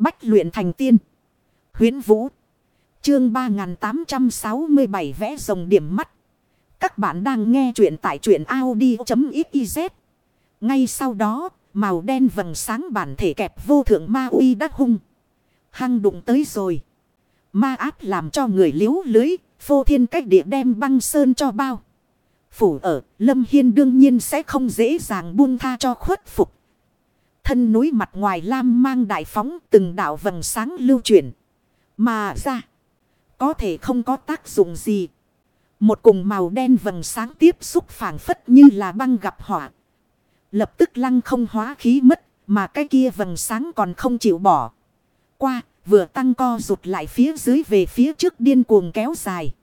Bách luyện thành tiên. Huyến Vũ. Chương 3867 vẽ rồng điểm mắt. Các bạn đang nghe truyện tại truyện Audi.xyz. Ngay sau đó, màu đen vầng sáng bản thể kẹp vô thượng ma uy đắc hung. Hăng đụng tới rồi. Ma áp làm cho người liếu lưới, phô thiên cách địa đem băng sơn cho bao. Phủ ở, Lâm Hiên đương nhiên sẽ không dễ dàng buông tha cho khuất phục. Thân núi mặt ngoài lam mang đại phóng từng đạo vầng sáng lưu chuyển. Mà ra, có thể không có tác dụng gì. Một cùng màu đen vầng sáng tiếp xúc phản phất như là băng gặp hỏa. Lập tức lăng không hóa khí mất, mà cái kia vầng sáng còn không chịu bỏ. Qua, vừa tăng co rụt lại phía dưới về phía trước điên cuồng kéo dài.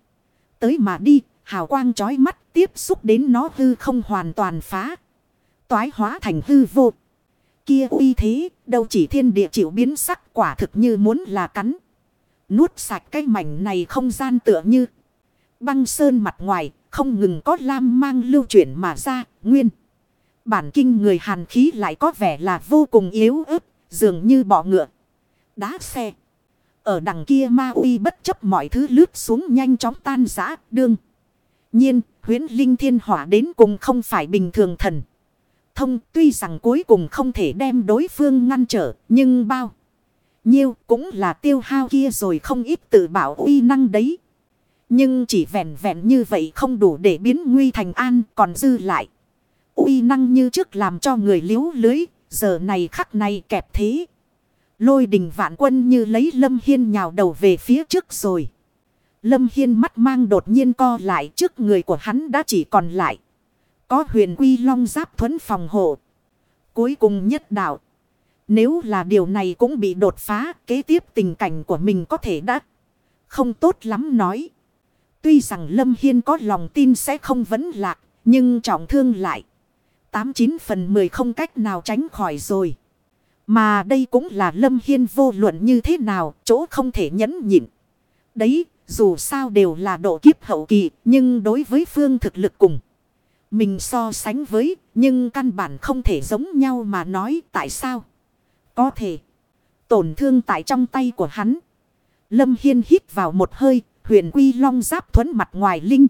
Tới mà đi, hào quang chói mắt tiếp xúc đến nó hư không hoàn toàn phá. Toái hóa thành hư vô. Kia uy thế, đâu chỉ thiên địa chịu biến sắc quả thực như muốn là cắn. Nuốt sạch cái mảnh này không gian tựa như. Băng sơn mặt ngoài, không ngừng có lam mang lưu chuyển mà ra, nguyên. Bản kinh người hàn khí lại có vẻ là vô cùng yếu ớt, dường như bỏ ngựa. Đá xe. Ở đằng kia ma uy bất chấp mọi thứ lướt xuống nhanh chóng tan rã đương. Nhiên, huyến linh thiên hỏa đến cùng không phải bình thường thần. Thông tuy rằng cuối cùng không thể đem đối phương ngăn trở, nhưng bao nhiêu cũng là tiêu hao kia rồi không ít tự bảo uy năng đấy. Nhưng chỉ vẹn vẹn như vậy không đủ để biến nguy thành an còn dư lại. uy năng như trước làm cho người liếu lưới, giờ này khắc này kẹp thế. Lôi đình vạn quân như lấy Lâm Hiên nhào đầu về phía trước rồi. Lâm Hiên mắt mang đột nhiên co lại trước người của hắn đã chỉ còn lại. Có huyền quy long giáp thuẫn phòng hộ. Cuối cùng nhất đạo. Nếu là điều này cũng bị đột phá, kế tiếp tình cảnh của mình có thể đã không tốt lắm nói. Tuy rằng Lâm Hiên có lòng tin sẽ không vấn lạc, nhưng trọng thương lại. 89 phần 10 không cách nào tránh khỏi rồi. Mà đây cũng là Lâm Hiên vô luận như thế nào, chỗ không thể nhẫn nhịn. Đấy, dù sao đều là độ kiếp hậu kỳ, nhưng đối với phương thực lực cùng. Mình so sánh với, nhưng căn bản không thể giống nhau mà nói tại sao. Có thể, tổn thương tại trong tay của hắn. Lâm Hiên hít vào một hơi, huyền quy long giáp thuẫn mặt ngoài linh.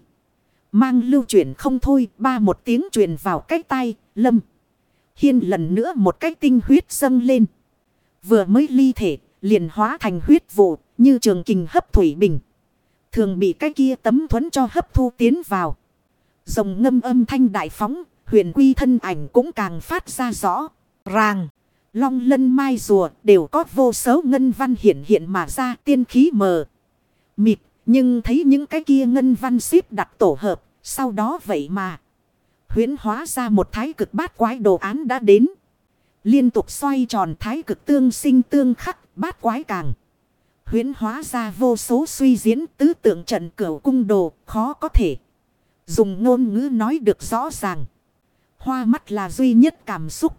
Mang lưu chuyển không thôi, ba một tiếng truyền vào cái tay, Lâm. Hiên lần nữa một cái tinh huyết dâng lên. Vừa mới ly thể, liền hóa thành huyết vụ, như trường kình hấp thủy bình. Thường bị cái kia tấm thuẫn cho hấp thu tiến vào. Rồng ngâm âm thanh đại phóng, huyền quy thân ảnh cũng càng phát ra rõ. Ràng, long lân mai rùa đều có vô số ngân văn hiện hiện mà ra tiên khí mờ. Mịt, nhưng thấy những cái kia ngân văn xếp đặt tổ hợp, sau đó vậy mà. Huyến hóa ra một thái cực bát quái đồ án đã đến. Liên tục xoay tròn thái cực tương sinh tương khắc bát quái càng. Huyến hóa ra vô số suy diễn tứ tượng trận cửu cung đồ khó có thể. Dùng ngôn ngữ nói được rõ ràng. Hoa mắt là duy nhất cảm xúc.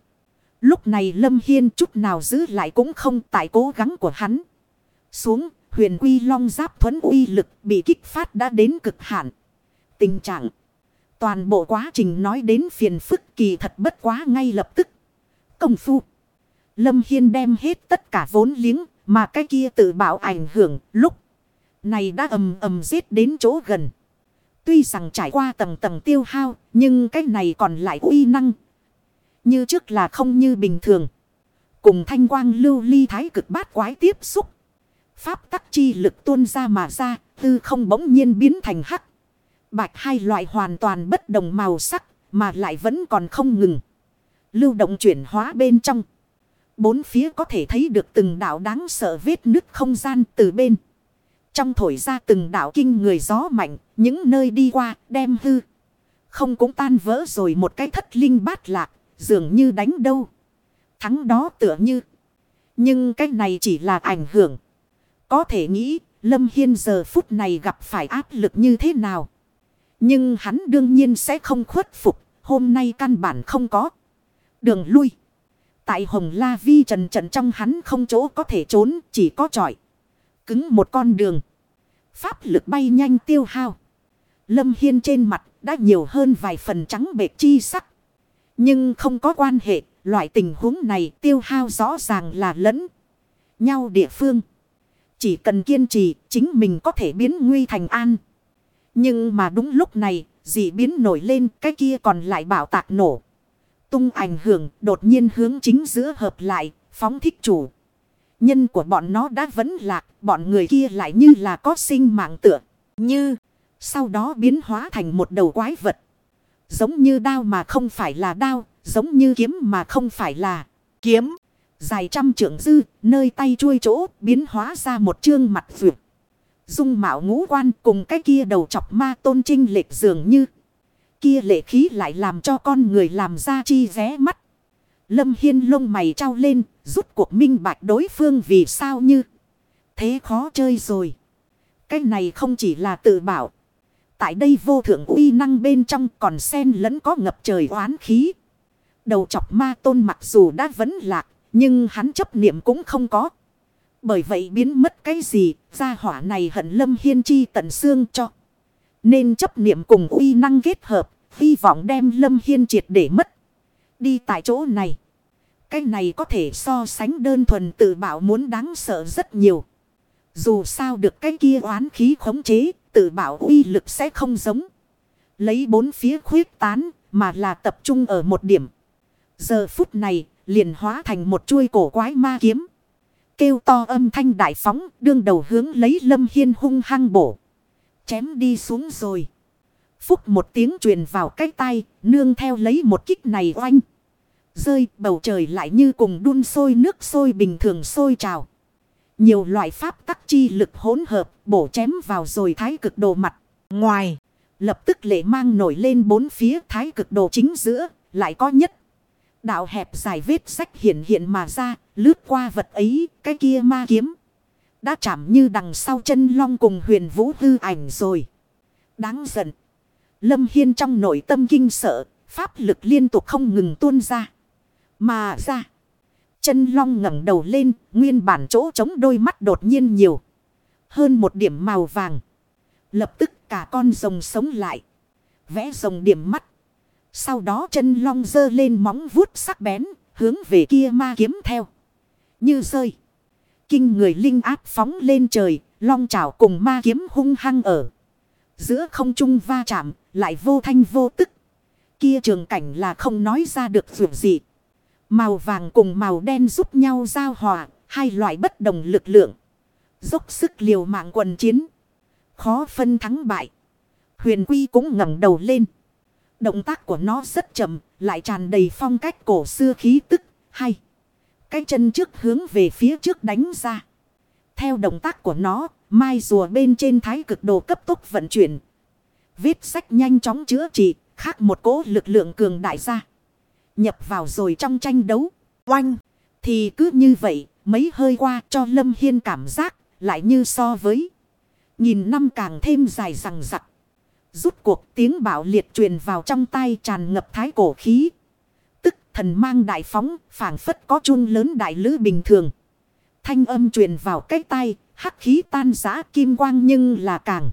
Lúc này Lâm Hiên chút nào giữ lại cũng không tại cố gắng của hắn. Xuống, huyền quy long giáp thuấn uy lực bị kích phát đã đến cực hạn. Tình trạng. Toàn bộ quá trình nói đến phiền phức kỳ thật bất quá ngay lập tức. Công phu. Lâm Hiên đem hết tất cả vốn liếng mà cái kia tự bảo ảnh hưởng lúc này đã ầm ầm giết đến chỗ gần. Tuy rằng trải qua tầng tầng tiêu hao nhưng cái này còn lại uy năng. Như trước là không như bình thường. Cùng thanh quang lưu ly thái cực bát quái tiếp xúc. Pháp tắc chi lực tuôn ra mà ra, tư không bỗng nhiên biến thành hắc. Bạch hai loại hoàn toàn bất đồng màu sắc, mà lại vẫn còn không ngừng. Lưu động chuyển hóa bên trong. Bốn phía có thể thấy được từng đảo đáng sợ vết nứt không gian từ bên. Trong thổi ra từng đảo kinh người gió mạnh, những nơi đi qua, đem hư. Không cũng tan vỡ rồi một cái thất linh bát lạc, dường như đánh đâu. Thắng đó tựa như. Nhưng cái này chỉ là ảnh hưởng. Có thể nghĩ, Lâm Hiên giờ phút này gặp phải áp lực như thế nào. Nhưng hắn đương nhiên sẽ không khuất phục, hôm nay căn bản không có. Đường lui. Tại Hồng La Vi trần trần trong hắn không chỗ có thể trốn, chỉ có trọi. Cứng một con đường. Pháp lực bay nhanh tiêu hao. Lâm Hiên trên mặt đã nhiều hơn vài phần trắng bệt chi sắc. Nhưng không có quan hệ, loại tình huống này tiêu hao rõ ràng là lẫn nhau địa phương. Chỉ cần kiên trì, chính mình có thể biến nguy thành an. Nhưng mà đúng lúc này, dị biến nổi lên, cái kia còn lại bảo tạc nổ. Tung ảnh hưởng, đột nhiên hướng chính giữa hợp lại, phóng thích chủ. Nhân của bọn nó đã vẫn lạc, bọn người kia lại như là có sinh mạng tựa. Như, sau đó biến hóa thành một đầu quái vật. Giống như đao mà không phải là đao, giống như kiếm mà không phải là kiếm. Dài trăm trượng dư, nơi tay chuôi chỗ, biến hóa ra một chương mặt vượt. Dung mạo ngũ quan cùng cái kia đầu chọc ma tôn trinh lệch dường như. Kia lệ khí lại làm cho con người làm ra chi ré mắt. Lâm Hiên lông mày trao lên, rút cuộc minh bạch đối phương vì sao như. Thế khó chơi rồi. Cái này không chỉ là tự bảo. Tại đây vô thượng uy năng bên trong còn sen lẫn có ngập trời oán khí. Đầu chọc ma tôn mặc dù đã vẫn lạc, nhưng hắn chấp niệm cũng không có. Bởi vậy biến mất cái gì, gia hỏa này hận lâm hiên chi tận xương cho. Nên chấp niệm cùng uy năng kết hợp, hy vọng đem lâm hiên triệt để mất. Đi tại chỗ này. Cái này có thể so sánh đơn thuần tự bảo muốn đáng sợ rất nhiều. Dù sao được cái kia oán khí khống chế, tự bảo uy lực sẽ không giống. Lấy bốn phía khuyết tán, mà là tập trung ở một điểm. Giờ phút này, liền hóa thành một chuôi cổ quái ma kiếm. Kêu to âm thanh đại phóng, đương đầu hướng lấy lâm hiên hung hăng bổ. Chém đi xuống rồi. Phúc một tiếng truyền vào cái tay, nương theo lấy một kích này oanh. Rơi bầu trời lại như cùng đun sôi nước sôi bình thường sôi trào. Nhiều loại pháp tắc chi lực hỗn hợp bổ chém vào rồi thái cực đồ mặt. Ngoài, lập tức lệ mang nổi lên bốn phía thái cực đồ chính giữa, lại có nhất. Đạo hẹp dài vết sách hiện hiện mà ra, lướt qua vật ấy, cái kia ma kiếm. Đã chạm như đằng sau chân long cùng huyền vũ hư ảnh rồi. Đáng giận. Lâm Hiên trong nội tâm kinh sợ, pháp lực liên tục không ngừng tuôn ra. Mà ra. Chân long ngẩng đầu lên, nguyên bản chỗ trống đôi mắt đột nhiên nhiều. Hơn một điểm màu vàng. Lập tức cả con rồng sống lại. Vẽ rồng điểm mắt. Sau đó chân long dơ lên móng vuốt sắc bén, hướng về kia ma kiếm theo. Như rơi. Kinh người linh áp phóng lên trời, long chảo cùng ma kiếm hung hăng ở. Giữa không trung va chạm, lại vô thanh vô tức. Kia trường cảnh là không nói ra được dù gì. Màu vàng cùng màu đen giúp nhau giao hòa, hai loại bất đồng lực lượng. Dốc sức liều mạng quần chiến. Khó phân thắng bại. Huyền Quy cũng ngẩng đầu lên. Động tác của nó rất chậm, lại tràn đầy phong cách cổ xưa khí tức, hay. Cái chân trước hướng về phía trước đánh ra. Theo động tác của nó, mai rùa bên trên thái cực đồ cấp tốc vận chuyển. Viết sách nhanh chóng chữa trị, khác một cố lực lượng cường đại ra. Nhập vào rồi trong tranh đấu, oanh. Thì cứ như vậy, mấy hơi qua cho Lâm Hiên cảm giác, lại như so với. Nhìn năm càng thêm dài rằng rặc. Rút cuộc tiếng bảo liệt truyền vào trong tay tràn ngập thái cổ khí. Tức thần mang đại phóng, phảng phất có chun lớn đại lữ bình thường. Thanh âm truyền vào cái tay, hắc khí tan giã kim quang nhưng là càng.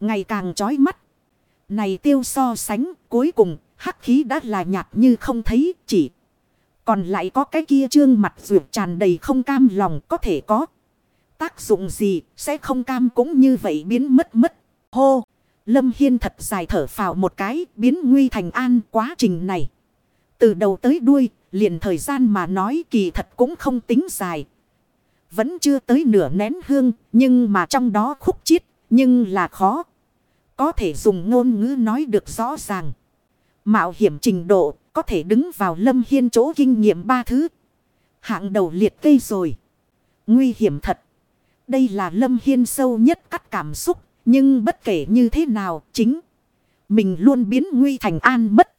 Ngày càng chói mắt. Này tiêu so sánh, cuối cùng, hắc khí đã là nhạt như không thấy, chỉ. Còn lại có cái kia trương mặt ruột tràn đầy không cam lòng có thể có. Tác dụng gì, sẽ không cam cũng như vậy biến mất mất. Hô! Lâm Hiên thật dài thở phào một cái, biến nguy thành an quá trình này. Từ đầu tới đuôi, liền thời gian mà nói kỳ thật cũng không tính dài. Vẫn chưa tới nửa nén hương, nhưng mà trong đó khúc chiết, nhưng là khó. Có thể dùng ngôn ngữ nói được rõ ràng. Mạo hiểm trình độ, có thể đứng vào Lâm Hiên chỗ kinh nghiệm ba thứ. Hạng đầu liệt kê rồi. Nguy hiểm thật. Đây là Lâm Hiên sâu nhất cắt cảm xúc nhưng bất kể như thế nào, chính mình luôn biến nguy thành an mất.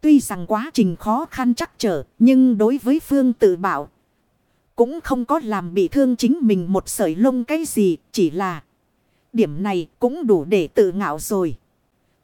Tuy rằng quá trình khó khăn chắc trở, nhưng đối với Phương tự bảo, cũng không có làm bị thương chính mình một sợi lông cái gì, chỉ là điểm này cũng đủ để tự ngạo rồi.